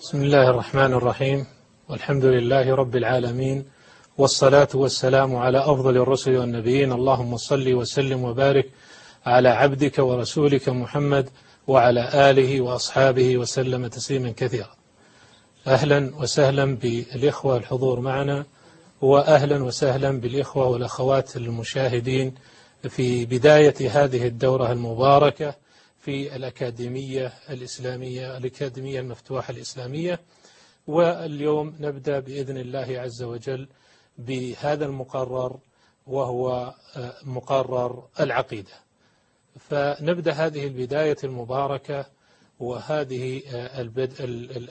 بسم الله الرحمن الرحيم. والحمد لله رب العالمين. والصلاة والسلام على أفضل الرسل والنبيين. اللهم صل وسلم وبارك على عبدك ورسولك محمد وعلى آله وأصحابه وسلم تسليما كثيرا. أهلا وسهلا بالإخوة الحضور معنا وأهلا وسهلا بالإخوة والأخوات المشاهدين في بداية هذه الدورة المباركة. في الأكاديمية الإسلامية الأكاديمية المفتوحة الإسلامية. واليوم نبدأ بإذن الله عز وجل بهذا المقرر وهو مقرر العقيدة. فنبدأ هذه البداية المباركة وهذه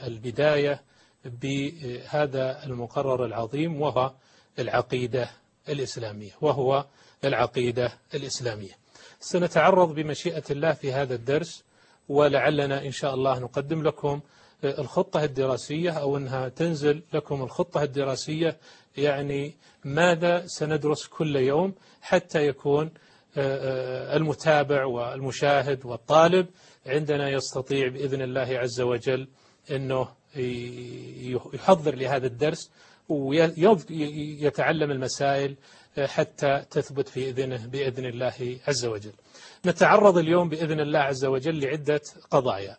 البداية بهذا المقرر العظيم وهو العقيدة الإسلامية وهو العقيدة الإسلامية. سنتعرض بمشيئة الله في هذا الدرس ولعلنا إن شاء الله نقدم لكم الخطة الدراسية أو أنها تنزل لكم الخطة الدراسية يعني ماذا سندرس كل يوم حتى يكون المتابع والمشاهد والطالب عندنا يستطيع بإذن الله عز وجل أنه يحضر لهذا الدرس ويتعلم المسائل حتى تثبت في إذنه بإذن الله عز وجل. نتعرض اليوم بإذن الله عز وجل لعدة قضايا.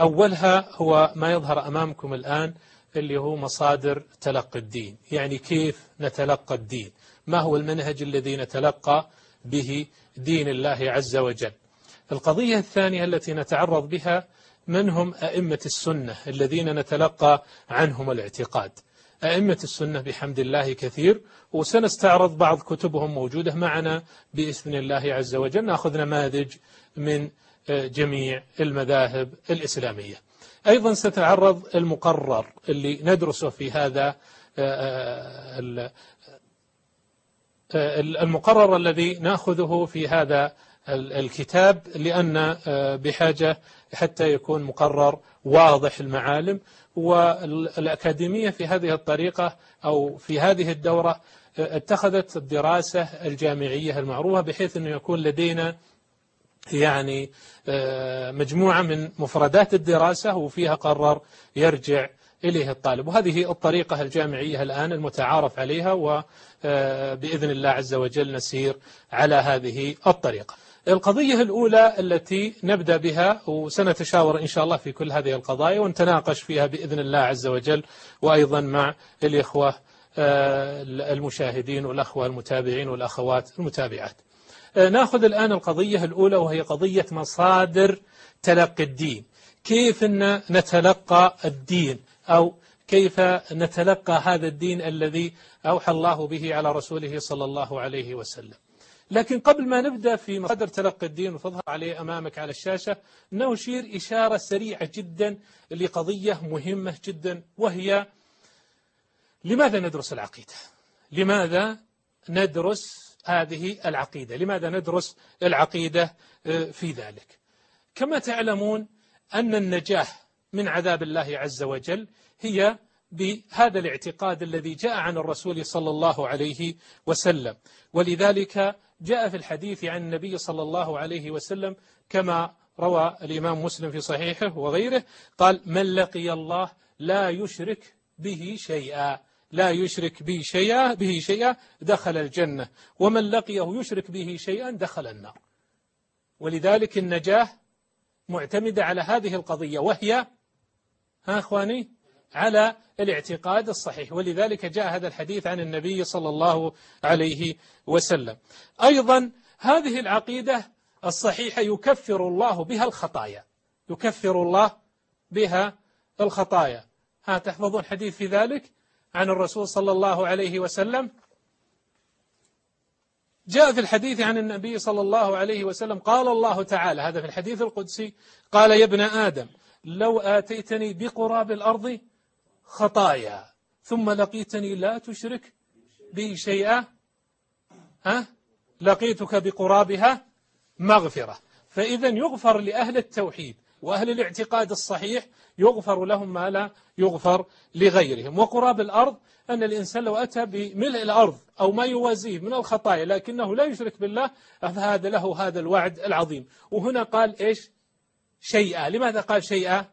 أولها هو ما يظهر أمامكم الآن اللي هو مصادر تلقي الدين. يعني كيف نتلقى الدين؟ ما هو المنهج الذي نتلقى به دين الله عز وجل؟ القضية الثانية التي نتعرض بها من هم أئمة السنة الذين نتلقى عنهم الاعتقاد. أئمة السنة بحمد الله كثير وسنستعرض بعض كتبهم موجودة معنا بإذن الله عز وجل. نأخذ نماذج من جميع المذاهب الإسلامية. أيضا ستعرض المقرر اللي ندرسه في هذا المقرر الذي نأخذه في هذا الكتاب لأن بحاجة حتى يكون مقرر واضح المعالم. والأكاديمية في هذه الطريقة أو في هذه الدورة اتخذت الدراسة الجامعية المعروفة بحيث أنه يكون لدينا يعني مجموعة من مفردات الدراسة وفيها قرر يرجع إليه الطالب. وهذه الطريقة الجامعية الآن المتعارف عليها وبإذن الله عز وجل نسير على هذه الطريقة. القضية الأولى التي نبدأ بها وسنتشاور إن شاء الله في كل هذه القضايا ونتناقش فيها بإذن الله عز وجل وأيضا مع الإخوة المشاهدين والأخوة المتابعين والأخوات المتابعات. نأخذ الآن القضية الأولى وهي قضية مصادر تلقي الدين. كيف أن نتلقى الدين؟ أو كيف نتلقى هذا الدين الذي أوحى الله به على رسوله صلى الله عليه وسلم؟ لكن قبل ما نبدأ في مصادر تلقي الدين وتظهر عليه أمامك على الشاشة نشير إشارة سريعة جدا لقضية مهمة جدا وهي لماذا ندرس العقيدة؟ لماذا ندرس هذه العقيدة؟ لماذا ندرس العقيدة في ذلك؟ كما تعلمون أن النجاة من عذاب الله عز وجل هي بهذا الاعتقاد الذي جاء عن الرسول صلى الله عليه وسلم. ولذلك جاء في الحديث عن النبي صلى الله عليه وسلم كما روى الإمام مسلم في صحيحه وغيره قال من لقي الله لا يشرك به شيئا لا يشرك به شيئا به شيئا دخل الجنة ومن لقيه يشرك به شيئا دخل النار. ولذلك النجاة معتمدة على هذه القضية وهي ها أخواني على الاعتقاد الصحيح. ولذلك جاء هذا الحديث عن النبي صلى الله عليه وسلم. أيضا هذه العقيدة الصحيحة يكفر الله بها الخطايا. يكفر الله بها الخطايا. ها تحفظون حديث في ذلك عن الرسول صلى الله عليه وسلم. جاء في الحديث عن النبي صلى الله عليه وسلم قال الله تعالى هذا في الحديث القدسي قال يا ابن آدم لو آتيتني بقراب الأرض خطايا. ثم لقيتني لا تشرك بي شيئا. ها؟ لقيتك بقرابها مغفرة. فإذا يغفر لأهل التوحيد وأهل الاعتقاد الصحيح يغفر لهم ما لا يغفر لغيرهم. وقراب الأرض أن الإنسان لو أتى بملء الأرض أو ما يوازيه من الخطايا لكنه لا يشرك بالله فهذا له هذا الوعد العظيم. وهنا قال إيش؟ شيئا. لماذا قال شيئا؟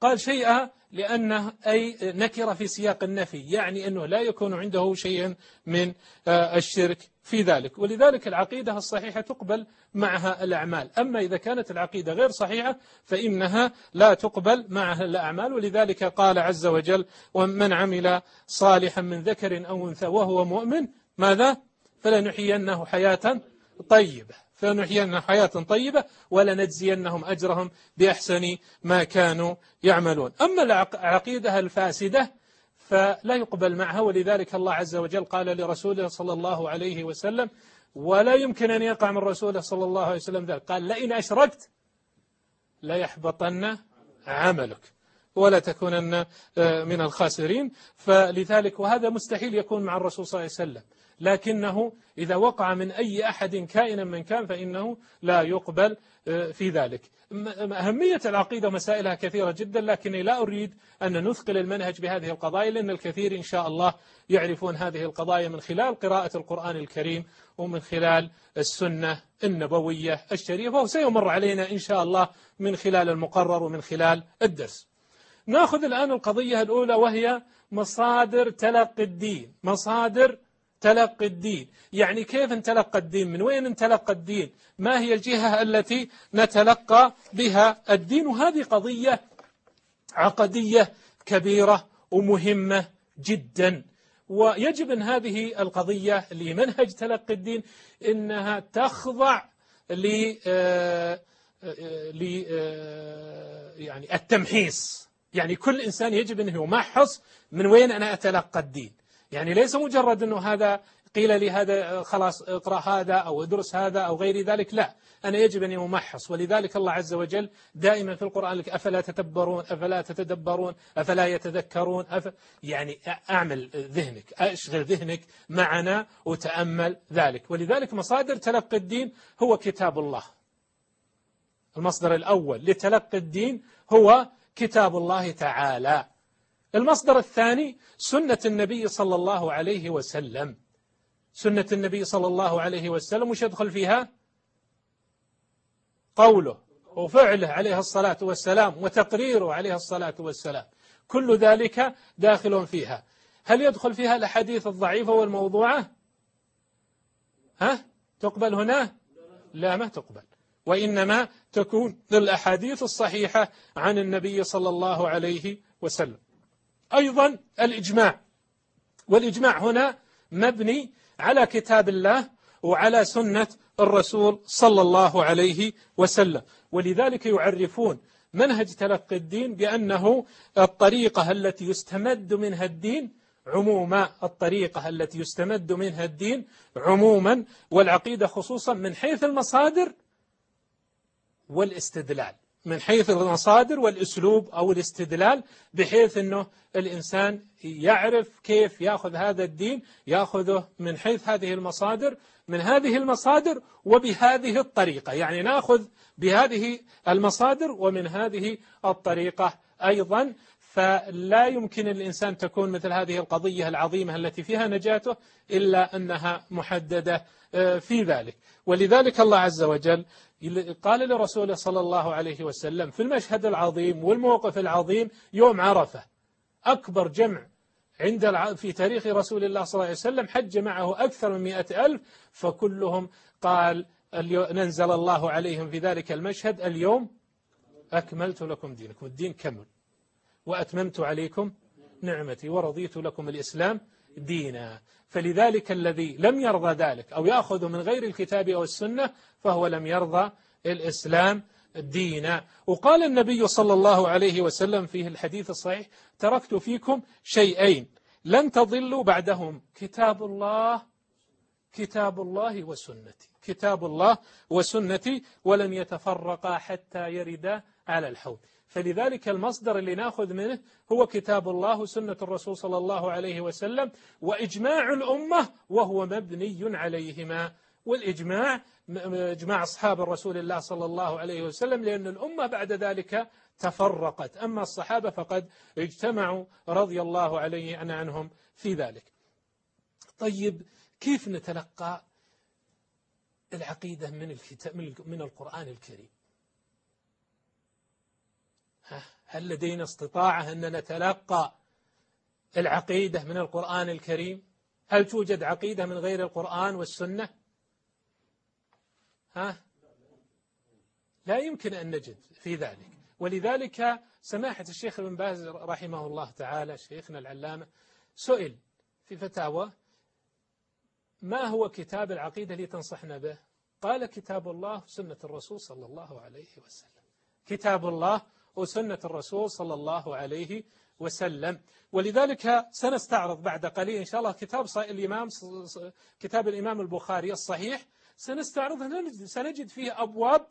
قال شيئا لأنه أي نكر في سياق النفي يعني أنه لا يكون عنده شيء من آه، الشرك في ذلك. ولذلك العقيدة الصحيحة تقبل معها الأعمال. أما إذا كانت العقيدة غير صحيحة فإنها لا تقبل معها الأعمال. ولذلك قال عز وجل ومن عمل صالحا من ذكر أو أنثى وهو مؤمن ماذا؟ فلنحيينه حياة طيبة. فنحيينهم حياة طيبة ولنجزينهم أجرهم بأحسن ما كانوا يعملون. أما العقيدة الفاسدة فلا يقبل معها ولذلك الله عز وجل قال لرسوله صلى الله عليه وسلم ولا يمكن أن يقع من رسوله صلى الله عليه وسلم ذلك. قال لئن أشركت ليحبطن عملك ولا تكونن آه، من الخاسرين. فلذلك وهذا مستحيل يكون مع الرسول صلى الله عليه وسلم. لكنه إذا وقع من أي أحد كائنا من كان فإنه لا يقبل آه، في ذلك. أهمية العقيدة مسائلها كثيرة جدا لكني لا أريد أن نثقل المنهج بهذه القضايا لأن الكثير إن شاء الله يعرفون هذه القضايا من خلال قراءة القرآن الكريم ومن خلال السنة النبوية الشريفة وسيمر علينا إن شاء الله من خلال المقرر ومن خلال الدرس. نأخذ الآن القضية الأولى وهي مصادر تلقي الدين. مصادر تلقي الدين. يعني كيف نتلقى الدين؟ من وين نتلقى الدين؟ ما هي الجهة التي نتلقى بها الدين؟ وهذه قضية عقدية كبيرة ومهمة جدا. ويجب أن هذه القضية لمنهج تلقي الدين إنها تخضع ل آه، آه، آه، يعني التمحيص. يعني كل إنسان يجب أنه يمحص من وين أنا أتلقى الدين. يعني ليس مجرد أنه هذا قيل لي هذا خلاص اقرأ هذا أو ادرس هذا أو غير ذلك لا. أنا يجب أن أمحص ولذلك الله عز وجل دائما في القرآن لك أفلا تتبرون أفلا تتدبرون أفلا يتذكرون أف... يعني أعمل ذهنك أشغل ذهنك معنا وتأمل ذلك. ولذلك مصادر تلقي الدين هو كتاب الله. المصدر الأول لتلقي الدين هو كتاب الله تعالى. المصدر الثاني سنة النبي صلى الله عليه وسلم. سنة النبي صلى الله عليه وسلم وش يدخل فيها؟ قوله وفعله عليه الصلاة والسلام وتقريره عليه الصلاة والسلام. كل ذلك داخل فيها. هل يدخل فيها الأحاديث الضعيفة والموضوعة؟ ها؟ تقبل هنا؟ لا ما تقبل. وإنما تكون الأحاديث الصحيحة عن النبي صلى الله عليه وسلم. أيضا الإجماع. والإجماع هنا مبني على كتاب الله وعلى سنة الرسول صلى الله عليه وسلم. ولذلك يعرفون منهج تلقي الدين بأنه الطريقة التي يستمد منها الدين عموما الطريقة التي يستمد منها الدين عموما والعقيدة خصوصا من حيث المصادر والإستدلال. من حيث المصادر والأسلوب أو الاستدلال بحيث أنه الإنسان يعرف كيف يأخذ هذا الدين يأخذه من حيث هذه المصادر من هذه المصادر وبهذه الطريقة. يعني نأخذ بهذه المصادر ومن هذه الطريقة أيضا. فلا يمكن الإنسان تكون مثل هذه القضية العظيمة التي فيها نجاته إلا أنها محددة آه، في ذلك. ولذلك الله عز وجل قال لرسوله صلى الله عليه وسلم في المشهد العظيم والموقف العظيم يوم عرفة. أكبر جمع عند في تاريخ رسول الله صلى الله عليه وسلم حج معه أكثر من مئة ألف فكلهم قال ننزل الله عليهم في ذلك المشهد اليوم أكملت لكم دينكم الدين كمل. وأتممت عليكم نعمتي ورضيت لكم الإسلام دينا. فلذلك الذي لم يرضى ذلك أو يأخذ من غير الكتاب أو السنة فهو لم يرضى الإسلام دينا. وقال النبي صلى الله عليه وسلم في الحديث الصحيح تركت فيكم شيئين لن تضلوا بعدهم كتاب الله كتاب الله وسنتي كتاب الله وسنتي ولن يتفرقا حتى يردا على الحوض. فلذلك المصدر اللي ناخذ منه هو كتاب الله وسنة الرسول صلى الله عليه وسلم وإجماع الأمة وهو مبني عليهما. والإجماع إجماع أصحاب الرسول الله صلى الله عليه وسلم لأن الأمة بعد ذلك تفرقت. أما الصحابة فقد اجتمعوا رضي الله عليه عنهم في ذلك. طيب كيف نتلقى العقيدة من, من القرآن الكريم؟ هل لدينا استطاعة أن نتلقى العقيدة من القرآن الكريم؟ هل توجد عقيدة من غير القرآن والسنة؟ ها؟ لا يمكن أن نجد في ذلك. ولذلك سماحة الشيخ ابن باز رحمه الله تعالى شيخنا العلامة سئل في فتاوى ما هو كتاب العقيدة اللي تنصحنا به؟ قال كتاب الله وسنة الرسول صلى الله عليه وسلم. كتاب الله وسنة الرسول صلى الله عليه وسلم. ولذلك سنستعرض بعد قليل إن شاء الله كتاب الإمام كتاب الإمام البخاري الصحيح. سنستعرضه سنجد فيه أبواب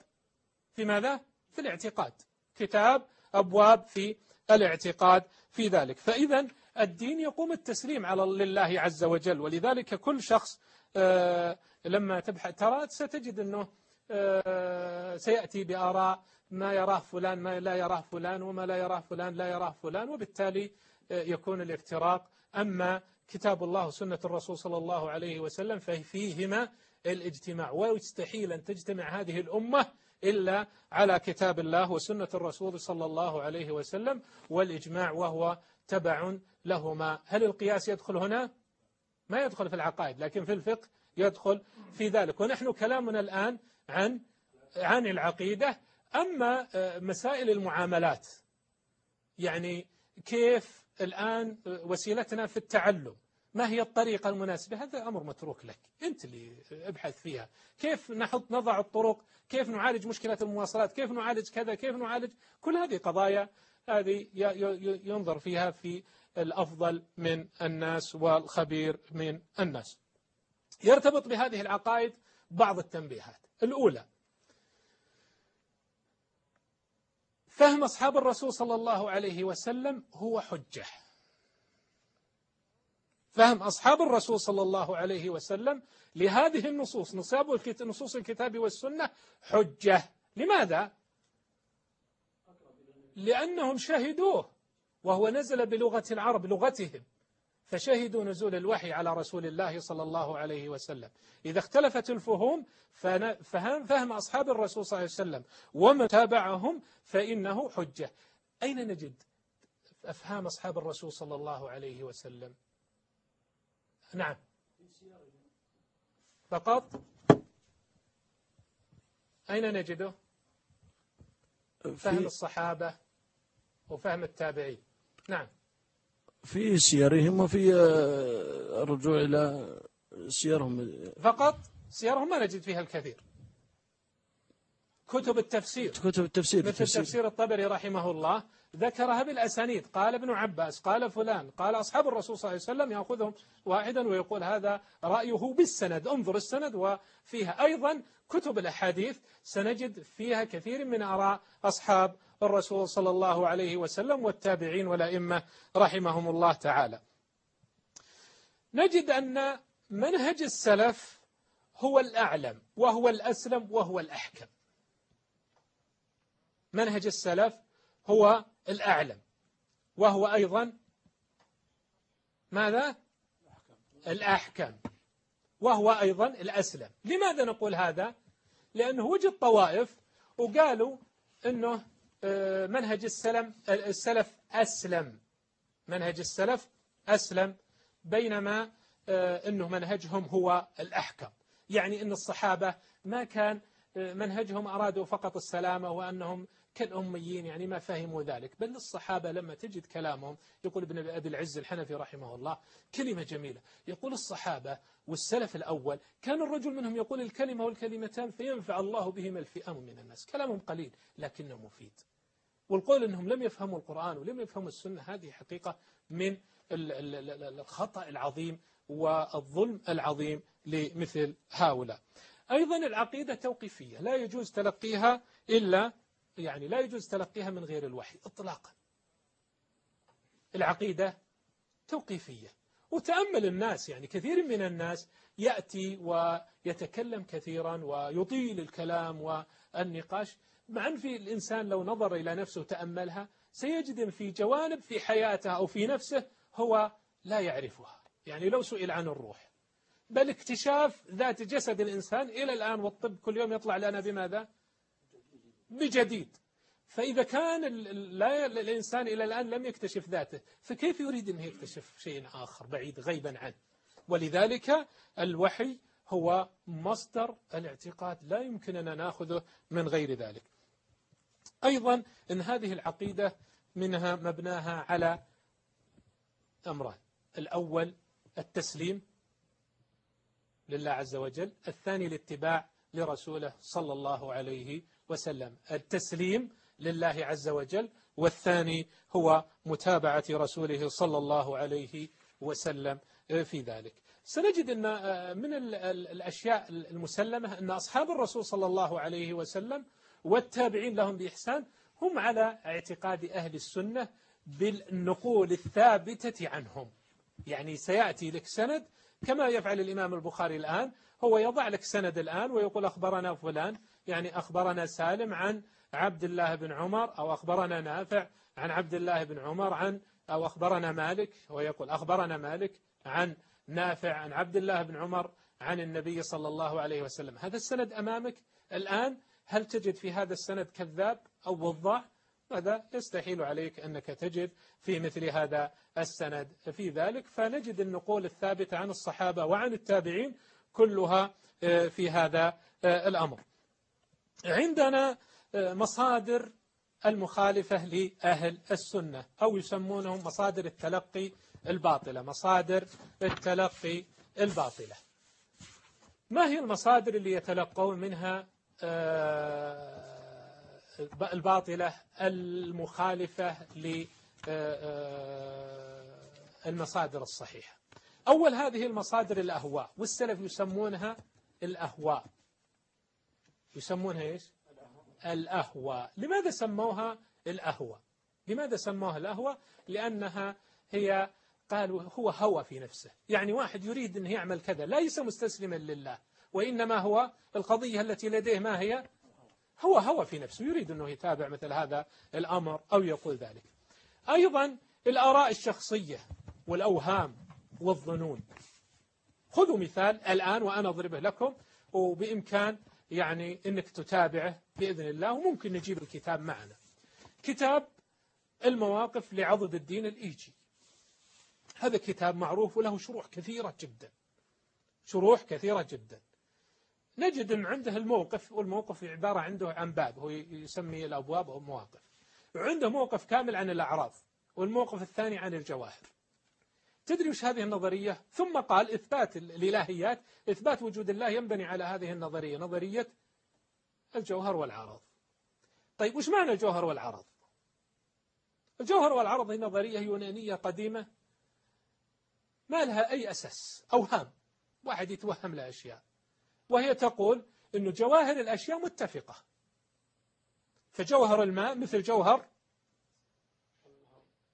في ماذا؟ في الاعتقاد. كتاب أبواب في الاعتقاد في ذلك. فإذا الدين يقوم التسليم على لله عز وجل. ولذلك كل شخص آه، لما تبحث ترى ستجد أنه آه، سيأتي بآراء ما يراه فلان ما لا يراه فلان وما لا يراه فلان لا يراه فلان وبالتالي آه، يكون الافتراق. أما كتاب الله وسنة الرسول صلى الله عليه وسلم ففيهما الاجتماع. ويستحيل أن تجتمع هذه الأمة إلا على كتاب الله وسنة الرسول صلى الله عليه وسلم والإجماع وهو تبع لهما. هل القياس يدخل هنا؟ ما يدخل في العقائد لكن في الفقه يدخل في ذلك. ونحن كلامنا الآن عن عن العقيدة أما آه، مسائل المعاملات يعني كيف الآن آه، وسيلتنا في التعلم ما هي الطريقة المناسبة؟ هذا أمر متروك لك أنت اللي أبحث فيها. كيف نحط نضع الطرق؟ كيف نعالج مشكلة المواصلات؟ كيف نعالج كذا؟ كيف نعالج كل هذه قضايا؟ هذه ينظر فيها في الأفضل من الناس والخبير من الناس. يرتبط بهذه العقائد بعض التنبيهات. الأولى فهم أصحاب الرسول صلى الله عليه وسلم هو حجة. فهم أصحاب الرسول صلى الله عليه وسلم لهذه النصوص نصوص الكتاب والسنة حجة. لماذا؟ لأنهم شهدوه وهو نزل بلغة العرب لغتهم. فشهدوا نزول الوحي على رسول الله صلى الله عليه وسلم. إذا اختلفت الفهوم فهم, فهم أصحاب الرسول صلى الله عليه وسلم ومن تابعهم فإنه حجة. أين نجد أفهام أصحاب الرسول صلى الله عليه وسلم؟ نعم. فقط؟ أين نجده؟ فهم الصحابة وفهم التابعين. نعم. في سيرهم وفي آه، الرجوع إلى سيرهم. فقط سيرهم ما نجد فيها الكثير. كتب التفسير. كتب التفسير مثل تفسير الطبري رحمه الله ذكرها بالأسانيد. قال ابن عباس قال فلان قال أصحاب الرسول صلى الله عليه وسلم يأخذهم واحدا ويقول هذا رأيه بالسند. انظر السند وفيها أيضا كتب الأحاديث سنجد فيها كثير من آراء أصحاب الرسول صلى الله عليه وسلم والتابعين والأئمة رحمهم الله تعالى. نجد أن منهج السلف هو الأعلم وهو الأسلم وهو الأحكم. منهج السلف هو الأعلم. وهو أيضا ماذا؟ الأحكم. وهو أيضا الأسلم. لماذا نقول هذا؟ لأنه وجد طوائف وقالوا أنه آه، منهج السلم السلف أسلم. منهج السلف أسلم بينما آه، أنه منهجهم هو الأحكم. يعني أن الصحابة ما كان آه، منهجهم أرادوا فقط السلامة وأنهم كالأميين يعني ما فهموا ذلك. بل الصحابة لما تجد كلامهم يقول ابن أبي العز الحنفي رحمه الله كلمة جميلة. يقول الصحابة والسلف الأول كان الرجل منهم يقول الكلمة والكلمتان فينفع الله بهما الفئام من الناس. كلامهم قليل لكنه مفيد. والقول أنهم لم يفهموا القرآن ولم يفهموا السنة هذه حقيقة من الخطأ العظيم والظلم العظيم لمثل هؤلاء. أيضا العقيدة توقيفية لا يجوز تلقيها إلا يعني لا يجوز تلقيها من غير الوحي اطلاقا. العقيدة توقيفية. وتأمل الناس يعني كثير من الناس يأتي ويتكلم كثيرا ويطيل الكلام والنقاش. مع أن في الإنسان لو نظر إلى نفسه وتأملها سيجد في جوانب في حياته أو في نفسه هو لا يعرفها. يعني لو سئل عن الروح. بل اكتشاف ذات جسد الإنسان إلى الآن والطب كل يوم يطلع لنا بماذا؟ بجديد. فإذا كان لا الإنسان إلى الآن لم يكتشف ذاته فكيف يريد أن يكتشف شيء آخر بعيد غيبا عنه؟ ولذلك الوحي هو مصدر الاعتقاد لا يمكننا نأخذه من غير ذلك. أيضا أن هذه العقيدة منها مبناها على أمران. الأول التسليم لله عز وجل الثاني الاتباع لرسوله صلى الله عليه وسلم. التسليم لله عز وجل والثاني هو متابعة رسوله صلى الله عليه وسلم في ذلك. سنجد أن من ال- ال- الأشياء المسلمة أن أصحاب الرسول صلى الله عليه وسلم والتابعين لهم بإحسان هم على اعتقاد أهل السنة بالنقول الثابتة عنهم. يعني سيأتي لك سند كما يفعل الإمام البخاري الآن هو يضع لك سند الآن ويقول أخبرنا فلان يعني أخبرنا سالم عن عبد الله بن عمر أو أخبرنا نافع عن عبد الله بن عمر عن أو أخبرنا مالك ويقول أخبرنا مالك عن نافع عن عبد الله بن عمر عن النبي صلى الله عليه وسلم. هذا السند أمامك الآن هل تجد في هذا السند كذاب أو وضاع هذا يستحيل عليك أنك تجد في مثل هذا السند. في ذلك فنجد النقول الثابتة عن الصحابة وعن التابعين كلها آه، في هذا آه، الأمر. عندنا آه، مصادر المخالفة لأهل السنة أو يسمونهم مصادر التلقي الباطلة مصادر التلقي الباطلة. ما هي المصادر اللي يتلقون منها آه، الباطلة المخالفة للمصادر الصحيحة؟ أول هذه المصادر الأهواء والسلف يسمونها الأهواء. يسمونها إيش؟ الأهواء لماذا سموها الأهواء لماذا سموها الأهواء لأنها هي قالوا هو هوى في نفسه. يعني واحد يريد أن يعمل كذا ليس مستسلما لله وإنما هو القضية التي لديه ما هي؟ هو هوى في نفسه يريد أنه يتابع مثل هذا الأمر أو يقول ذلك. أيضا الآراء الشخصية والأوهام والظنون. خذوا مثال الآن وأنا أضربه لكم وبإمكان يعني أنك تتابعه بإذن الله وممكن نجيب الكتاب معنا. كتاب المواقف لعضد الدين الإيجي. هذا كتاب معروف وله شروح كثيرة جدا. شروح كثيرة جدا. نجد أن عنده الموقف والموقف عبارة عنده عن باب هو يسمي الأبواب أو مواقف. وعنده موقف كامل عن الأعراض والموقف الثاني عن الجواهر. تدري وش هذه النظرية؟ ثم قال إثبات الإلهيات إثبات وجود الله ينبني على هذه النظرية نظرية الجوهر والعرض. طيب وش معنى الجوهر والعرض؟ الجوهر والعرض هي نظرية يونانية قديمة ما لها أي أساس أوهام. واحد يتوهم له أشياء وهي تقول أن جواهر الأشياء متفقة. فجوهر الماء مثل جوهر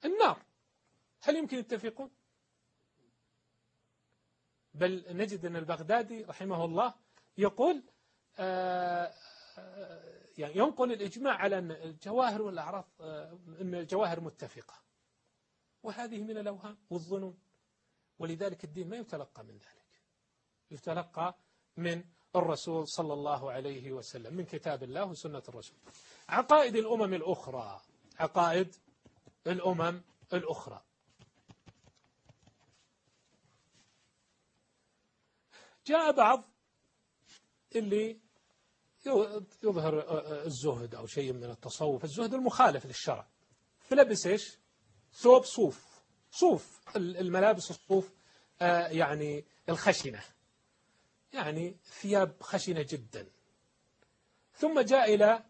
النار. هل يمكن يتفقون؟ بل نجد أن البغدادي رحمه الله يقول آه، آه، يعني ينقل الإجماع على أن الجواهر والأعراض آه، أن الجواهر متفقة. وهذه من الأوهام والظنون. ولذلك الدين ما يتلقى من ذلك. يتلقى من الرسول صلى الله عليه وسلم من كتاب الله وسنة الرسول. عقائد الأمم الأخرى عقائد الأمم الأخرى. جاء بعض اللي يظهر الزهد أو شيء من التصوف الزهد المخالف للشرع. فلبس إيش؟ ثوب صوف. صوف الملابس الصوف آه، يعني الخشنة. يعني ثياب خشنة جدا. ثم جاء إلى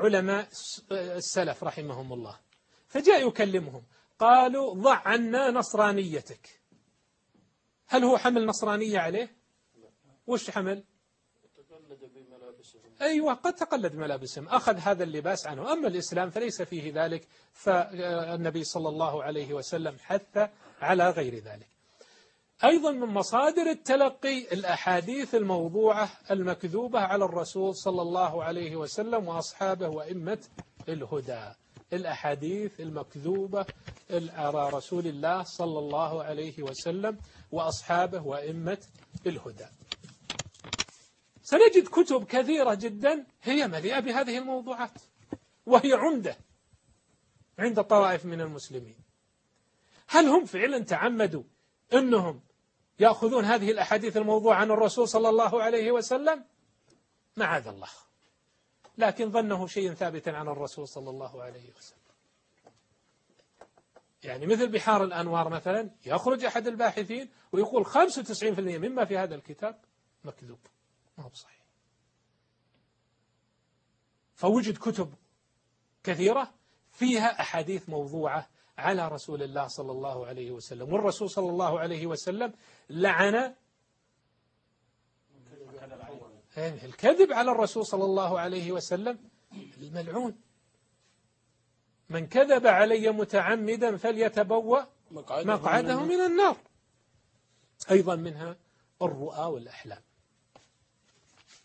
علماء السلف رحمهم الله. فجاء يكلمهم. قالوا ضع عنا نصرانيتك. هل هو حمل نصرانية عليه؟ وش حمل؟ تقلد بملابسهم. أيوة قد تقلد ملابسهم أخذ هذا اللباس عنه. أما الإسلام فليس فيه ذلك فالنبي صلى الله عليه وسلم حث على غير ذلك. أيضا من مصادر التلقي الأحاديث الموضوعة المكذوبة على الرسول صلى الله عليه وسلم وأصحابه وإمة الهدى. الأحاديث المكذوبة على رسول الله صلى الله عليه وسلم وأصحابه وإمة الهدى. سنجد كتب كثيرة جدا هي مليئة بهذه الموضوعات وهي عمدة عند طوائف من المسلمين. هل هم فعلا تعمدوا أنهم يأخذون هذه الأحاديث الموضوع عن الرسول صلى الله عليه وسلم؟ معاذ الله. لكن ظنه شيء ثابت عن الرسول صلى الله عليه وسلم. يعني مثل بحار الأنوار مثلا يخرج أحد الباحثين ويقول 95% مما في هذا الكتاب مكذوب. ما هو بصحيح. فوجد كتب كثيرة فيها أحاديث موضوعة على رسول الله صلى الله عليه وسلم والرسول صلى الله عليه وسلم لعن الكذب على الرسول صلى الله عليه وسلم الملعون. من كذب علي متعمدا فليتبوأ مقعده من النار. أيضا منها الرؤى والأحلام.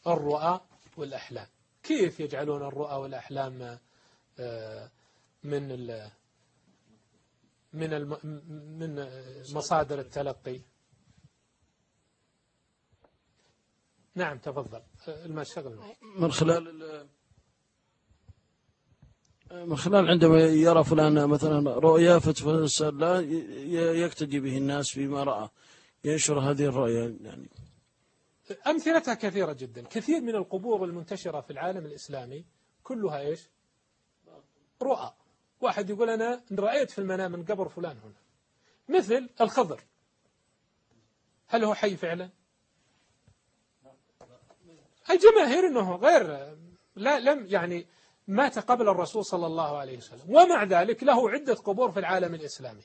الرؤى والأحلام. كيف يجعلون الرؤى والأحلام آه، من من من مصادر التلقي؟ نعم تفضل. المشغل من خلال من خلال عندما يرى فلان مثلا رؤيا فتفسر يقتدي به الناس فيما رأى ينشر هذه الرؤيا. يعني أمثلتها كثيرة جدا. كثير من القبور المنتشرة في العالم الإسلامي كلها إيش؟ رؤى. واحد يقول أنا رأيت في المنام من قبر فلان هنا. مثل الخضر. هل هو حي فعلا؟ الجماهير أنه غير لا لم يعني مات قبل الرسول صلى الله عليه وسلم. ومع ذلك له عدة قبور في العالم الإسلامي.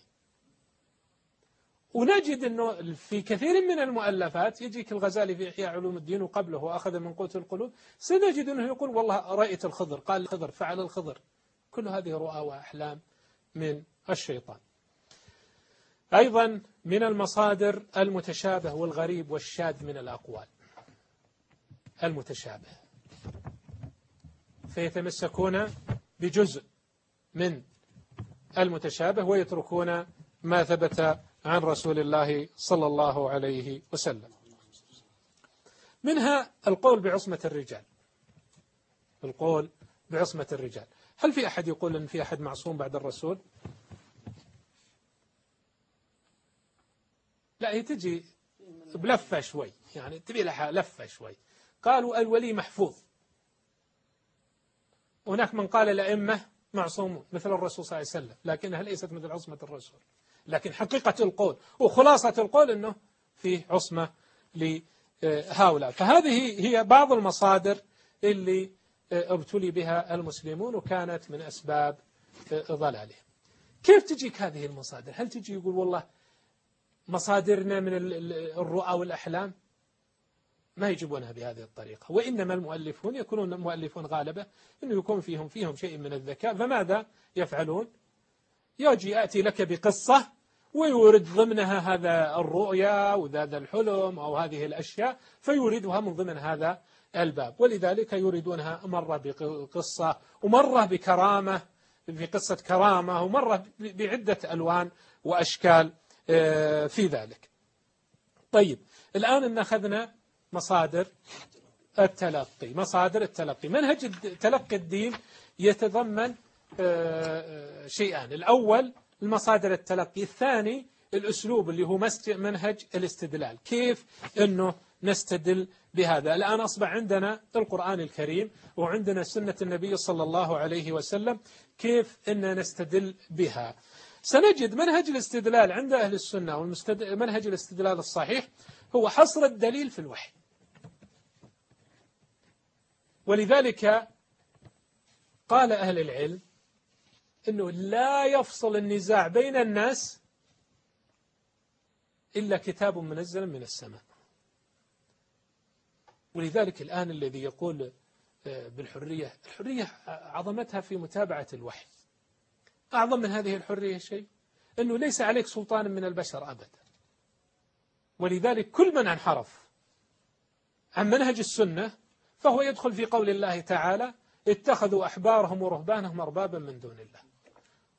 ونجد أنه في كثير من المؤلفات يجيك الغزالي في إحياء علوم الدين وقبله أخذ من قوت القلوب سنجد أنه يقول والله رأيت الخضر؟ قال الخضر فعل الخضر. كل هذه رؤى وأحلام من الشيطان. أيضا من المصادر المتشابه والغريب والشاذ من الأقوال. المتشابه. فيتمسكون بجزء من المتشابه ويتركون ما ثبت عن رسول الله صلى الله عليه وسلم. منها القول بعصمة الرجال. القول بعصمة الرجال. هل في أحد يقول أن في أحد معصوم بعد الرسول؟ لا هي تجي بلفة شوي يعني تبي لها لفة شوي. قالوا الولي محفوظ. هناك من قال الأئمة معصومون مثل الرسول صلى الله عليه وسلم لكنها ليست مثل عصمة الرسول. لكن حقيقة القول وخلاصة القول أنه في عصمة لهؤلاء. فهذه هي بعض المصادر اللي ابتلي بها المسلمون وكانت من أسباب ضلالهم. كيف تجيك هذه المصادر؟ هل تجي يقول والله مصادرنا من الرؤى والأحلام؟ ما يجيبونها بهذه الطريقة. وإنما المؤلفون يكونون مؤلفون غالبة أنه يكون فيهم فيهم شيء من الذكاء. فماذا يفعلون؟ يجي يأتي لك بقصة ويورد ضمنها هذا الرؤيا وهذا الحلم أو هذه الأشياء فيوردها من ضمن هذا الباب. ولذلك يريدونها مرة بقصة ومرة بكرامة في قصة كرامة ومرة بعدة ألوان وأشكال آه، في ذلك. طيب الآن إن أخذنا مصادر التلقي. مصادر التلقي. منهج تلقي الدين يتضمن آه، آه، شيئان. الأول المصادر التلقي. الثاني الأسلوب اللي هو منهج الاستدلال. كيف أنه نستدل بهذا؟ الآن أصبح عندنا القرآن الكريم وعندنا سنة النبي صلى الله عليه وسلم كيف أن نستدل بها؟ سنجد منهج الاستدلال عند أهل السنة ومنهج الاستدلال الصحيح هو حصر الدليل في الوحي. ولذلك قال أهل العلم أنه لا يفصل النزاع بين الناس إلا كتاب منزل من السماء. ولذلك الآن الذي يقول آه، بالحرية الحرية عظمتها في متابعة الوحي. أعظم من هذه الحرية شيء؟ أنه ليس عليك سلطان من البشر أبدا. ولذلك كل من انحرف عن منهج السنة فهو يدخل في قول الله تعالى اتخذوا أحبارهم ورهبانهم أربابا من دون الله.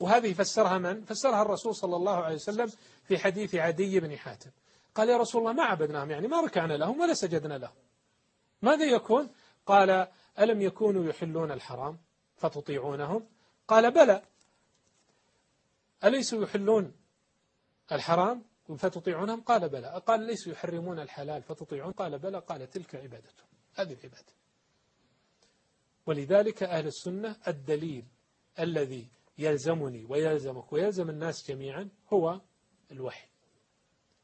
وهذه فسرها من؟ فسرها الرسول صلى الله عليه وسلم في حديث عدي بن حاتم. قال يا رسول الله ما عبدناهم يعني؟ ما ركعنا لهم ولا سجدنا لهم. ماذا يكون؟ قال ألم يكونوا يحلون الحرام فتطيعونهم؟ قال بلى. أليسوا يحلون الحرام فتطيعونهم؟ قال بلى. قال ليسوا يحرمون الحلال فتطيعون؟ قال بلى. قال تلك عبادتهم. هذه العبادة. ولذلك أهل السنة الدليل الذي يلزمني ويلزمك ويلزم الناس جميعا هو الوحي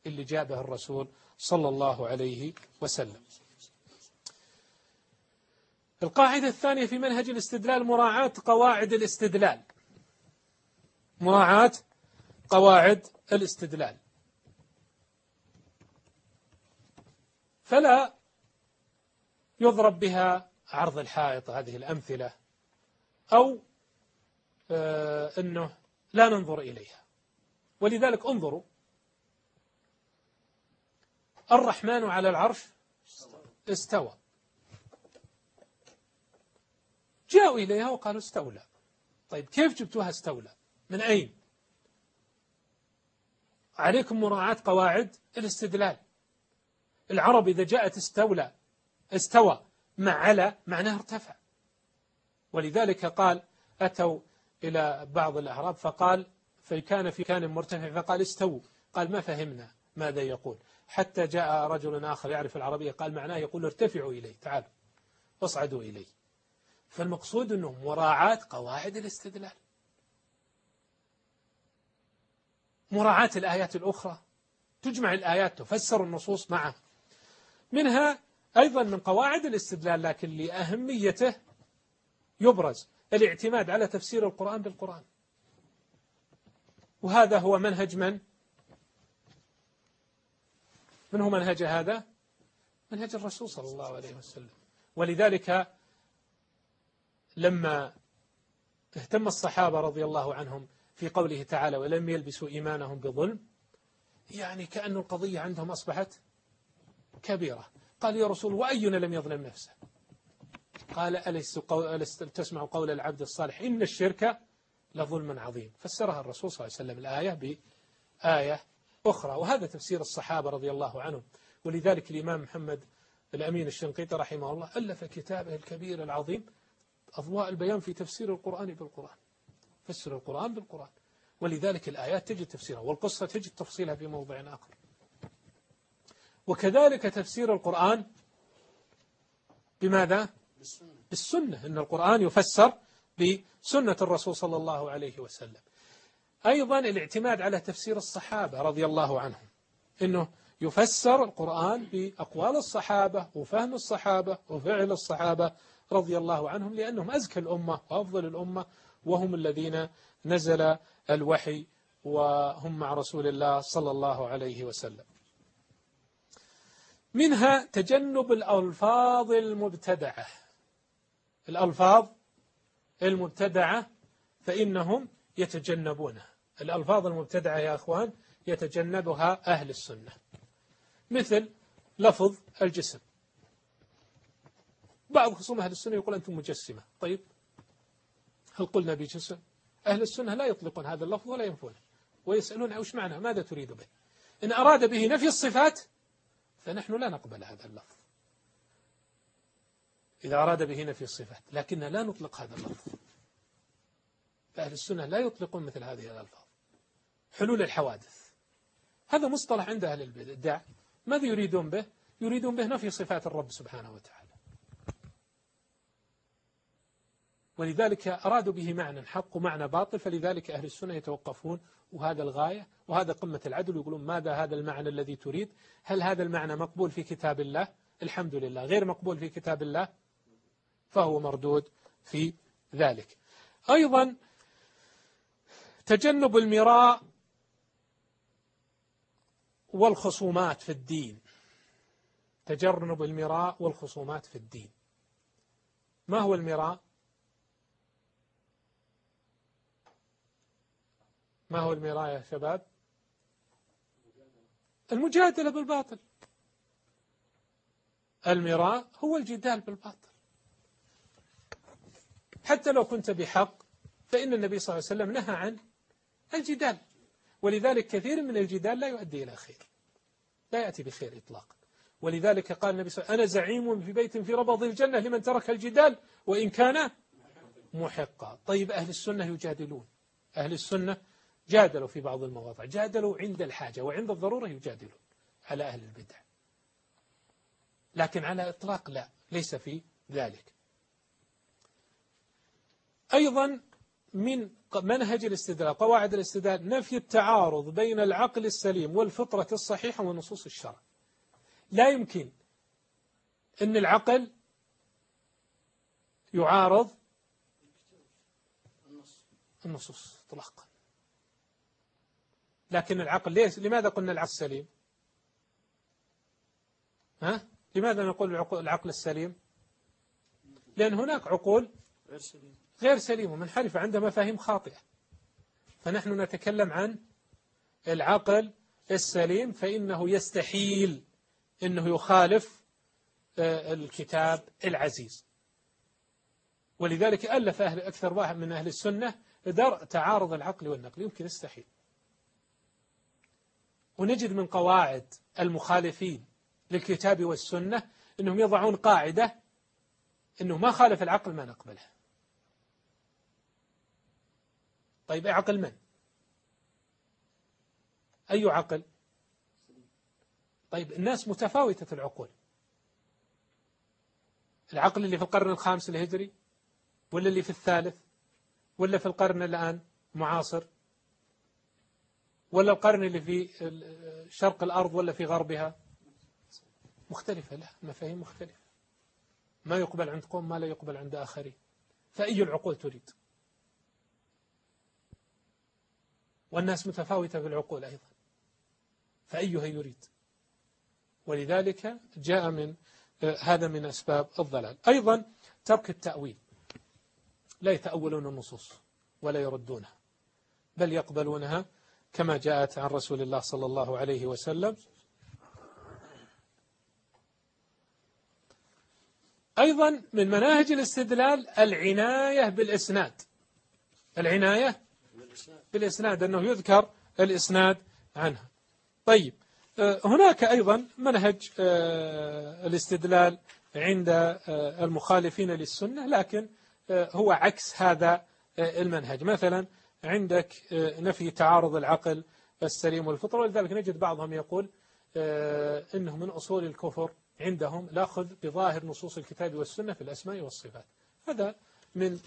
اللي جاء به الرسول صلى الله عليه وسلم. القاعدة الثانية في منهج الاستدلال مراعاة قواعد الاستدلال. مراعاة قواعد الاستدلال. فلا يضرب بها عرض الحائط هذه الأمثلة أو أنه لا ننظر إليها. ولذلك انظروا. الرحمن على العرش استوى. جاءوا إليها وقالوا استولى. طيب كيف جبتوها استولى؟ من أين؟ عليكم مراعاة قواعد الاستدلال. العرب إذا جاءت استولى استوى مع على معناه ارتفع. ولذلك قال أتوا إلى بعض الأعراب فقال فكان في كان مرتفع فقال استووا قال ما فهمنا ماذا يقول. حتى جاء رجل آخر يعرف العربية قال معناه يقول ارتفعوا إليه تعالوا اصعدوا إليه فالمقصود أنه مراعاة قواعد الاستدلال. مراعاة الآيات الأخرى. تجمع الآيات تفسر النصوص معه. منها أيضا من قواعد الاستدلال لكن لأهميته يبرز. الاعتماد على تفسير القرآن بالقرآن وهذا هو منهج من؟ من هو منهج هذا؟ منهج الرسول صلى الله عليه وسلم ولذلك لما اهتم الصحابة رضي الله عنهم في قوله تعالى ولم يلبسوا إيمانهم بظلم يعني كأن القضية عندهم أصبحت كبيرة قال يا رسول وأينا لم يظلم نفسه قال قول ألست تسمع قول العبد الصالح؟ إن الشرك لظلم عظيم. فسرها الرسول صلى الله عليه وسلم الآية بآية أخرى. وهذا تفسير الصحابة رضي الله عنهم. ولذلك الإمام محمد الأمين الشنقيطي رحمه الله ألف كتابه الكبير العظيم أضواء البيان في تفسير القرآن بالقرآن. فسر القرآن بالقرآن. ولذلك الآيات تجد تفسيرها والقصة تجد تفصيلها في موضع آخر. وكذلك تفسير القرآن بماذا؟ بالسنة. إن القرآن يفسر بسنة الرسول صلى الله عليه وسلم. أيضا الاعتماد على تفسير الصحابة رضي الله عنهم إنه يفسر القرآن بأقوال الصحابة وفهم الصحابة وفعل الصحابة رضي الله عنهم لأنهم أزكى الأمة وأفضل الأمة وهم الذين نزل الوحي وهم مع رسول الله صلى الله عليه وسلم. منها تجنب الألفاظ المبتدعة. الألفاظ المبتدعة فإنهم يتجنبونها. الألفاظ المبتدعة يا أخوان يتجنبها أهل السنة. مثل لفظ الجسم. بعض خصوم أهل السنة يقول أنتم مجسمة. طيب هل قلنا بجسم؟ أهل السنة لا يطلقون هذا اللفظ ولا ينفونه ويسألون أوش معنى؟ ماذا تريد به؟ إن أراد به نفي الصفات فنحن لا نقبل هذا اللفظ. إذا أراد به نفي الصفات لكن لا نطلق هذا اللفظ. فأهل السنة لا يطلقون مثل هذه الألفاظ. حلول الحوادث. هذا مصطلح عند أهل البدع. ماذا يريدون به؟ يريدون به نفي صفات الرب سبحانه وتعالى. ولذلك أرادوا به معنى حق ومعنى باطل فلذلك أهل السنة يتوقفون. وهذا الغاية وهذا قمة العدل يقولون ماذا هذا المعنى الذي تريد؟ هل هذا المعنى مقبول في كتاب الله؟ الحمد لله. غير مقبول في كتاب الله؟ فهو مردود في ذلك. أيضا تجنب المراء والخصومات في الدين. تجنب المراء والخصومات في الدين. ما هو المراء؟ ما هو المراء يا شباب؟ المجادلة بالباطل. المراء هو الجدال بالباطل. حتى لو كنت بحق فإن النبي صلى الله عليه وسلم نهى عن الجدال. ولذلك كثير من الجدال لا يؤدي إلى خير. لا يأتي بخير إطلاقا. ولذلك قال النبي صلى الله عليه وسلم أنا زعيم في بيت في ربض الجنة لمن ترك الجدال وإن كان محقة طيب أهل السنة يجادلون. أهل السنة جادلوا في بعض المواضع. جادلوا عند الحاجة وعند الضرورة يجادلون على أهل البدع. لكن على إطلاق لا ليس في ذلك. أيضا من منهج الاستدلال قواعد الاستدلال نفي التعارض بين العقل السليم والفطرة الصحيحة ونصوص الشرع. لا يمكن أن العقل يعارض النصوص اطلاقا. لكن العقل ليس لماذا قلنا العقل السليم؟ ها؟ لماذا نقول العقل السليم؟ لأن هناك عقول غير سليمة منحرفة عندها مفاهيم خاطئة. فنحن نتكلم عن العقل السليم فإنه يستحيل أنه يخالف آه، الكتاب العزيز. ولذلك ألف أهل أكثر واحد من أهل السنة درء تعارض العقل والنقل. يمكن يستحيل. ونجد من قواعد المخالفين للكتاب والسنة أنهم يضعون قاعدة أنه ما خالف العقل ما نقبله طيب عقل من؟ أي عقل؟ طيب الناس متفاوتة العقول. العقل اللي في القرن الخامس الهجري ولا اللي في الثالث ولا في القرن الآن معاصر ولا القرن اللي في شرق الأرض ولا في غربها؟ مختلفة لا مفاهيم مختلفة. ما يقبل عند قوم ما لا يقبل عند آخرين. فأي العقول تريد؟ والناس متفاوتة في العقول أيضا. فأيها يريد. ولذلك جاء من هذا من أسباب الضلال. أيضا ترك التأويل. لا يتأولون النصوص ولا يردونها بل يقبلونها كما جاءت عن رسول الله صلى الله عليه وسلم. أيضا من مناهج الاستدلال العناية بالإسناد. العناية بالإسناد أنه يذكر الإسناد عنها. طيب آه، هناك أيضا منهج آه، الاستدلال عند آه، المخالفين للسنة لكن هو عكس هذا المنهج. مثلا عندك نفي تعارض العقل السليم والفطرة ولذلك نجد بعضهم يقول إنه من أصول الكفر عندهم الأخذ بظاهر نصوص الكتاب والسنة في الأسماء والصفات. هذا من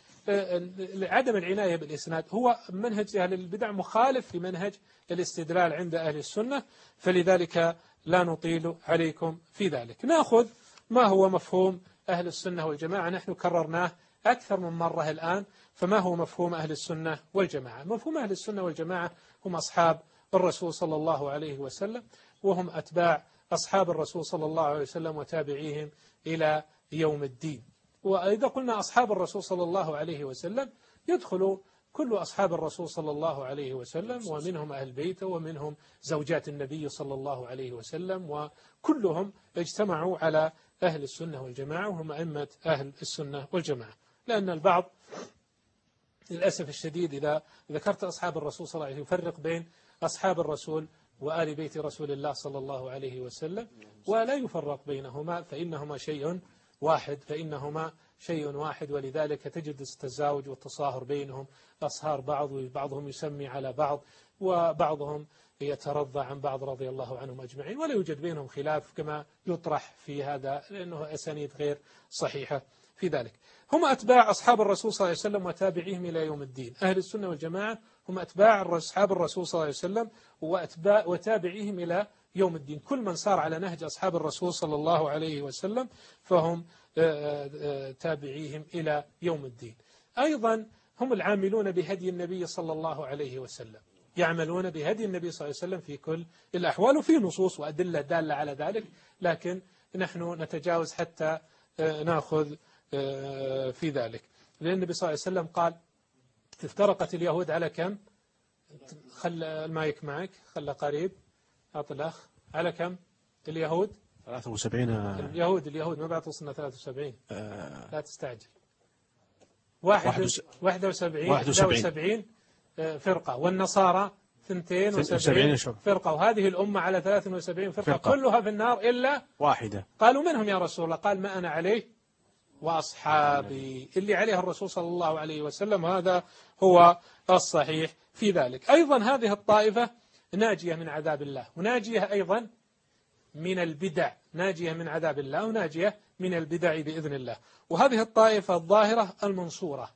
عدم العناية بالإسناد هو منهج أهل البدع مخالف لمنهج الاستدلال عند أهل السنة فلذلك لا نطيل عليكم في ذلك. نأخذ ما هو مفهوم أهل السنة والجماعة. نحن كررناه أكثر من مرة الآن فما هو مفهوم أهل السنة والجماعة؟ مفهوم أهل السنة والجماعة هم أصحاب الرسول صلى الله عليه وسلم وهم أتباع أصحاب الرسول صلى الله عليه وسلم وتابعيهم إلى يوم الدين. وإذا قلنا أصحاب الرسول صلى الله عليه وسلم يدخل كل أصحاب الرسول صلى الله عليه وسلم ومنهم أهل بيته ومنهم زوجات النبي صلى الله عليه وسلم وكلهم اجتمعوا على أهل السنة والجماعة وهم أئمة أهل السنة والجماعة. لأن البعض للأسف الشديد إذا ذكرت أصحاب الرسول صلى الله عليه وسلم يفرق بين أصحاب الرسول وآل بيت رسول الله صلى الله عليه وسلم ولا يفرق بينهما فإنهما شيء واحد فإنهما شيء واحد ولذلك تجد التزاوج والتصاهر بينهم أصهار بعض وبعضهم يسمي على بعض وبعضهم يترضى عن بعض رضي الله عنهم أجمعين. ولا يوجد بينهم خلاف كما يطرح في هذا لأنه أسانيد غير صحيحة في ذلك. هم أتباع أصحاب الرسول صلى الله عليه وسلم وتابعيهم إلى يوم الدين. أهل السنة والجماعة هم أتباع أصحاب الرسول صلى الله عليه وسلم وأتباع وتابعيهم إلى يوم الدين. كل من صار على نهج أصحاب الرسول صلى الله عليه وسلم فهم آه، آه، آه، تابعيهم إلى يوم الدين. أيضا هم العاملون بهدي النبي صلى الله عليه وسلم. يعملون بهدي النبي صلى الله عليه وسلم في كل الأحوال وفي نصوص وأدلة دالة على ذلك لكن نحن نتجاوز حتى نأخذ في ذلك. لأن النبي صلى الله عليه وسلم قال افترقت اليهود على كم؟ خل المايك معك خله قريب. أعطي الأخ. على كم؟ اليهود؟ 73 اليهود اليهود ما بعد وصلنا 73 آه. لا تستعجل. واحد 71 71 آه، فرقة. والنصارى 72 فرقة. وهذه الأمة على 73 فرقة, فرقة. كلها في النار إلا واحدة. قالوا من هم يا رسول الله؟ قال ما أنا عليه وأصحابي. اللي عليها الرسول صلى الله عليه وسلم هذا هو الصحيح في ذلك. أيضا هذه الطائفة ناجية من عذاب الله وناجية أيضا من البدع ناجية من عذاب الله وناجية من البدع بإذن الله. وهذه الطائفة الظاهرة المنصورة.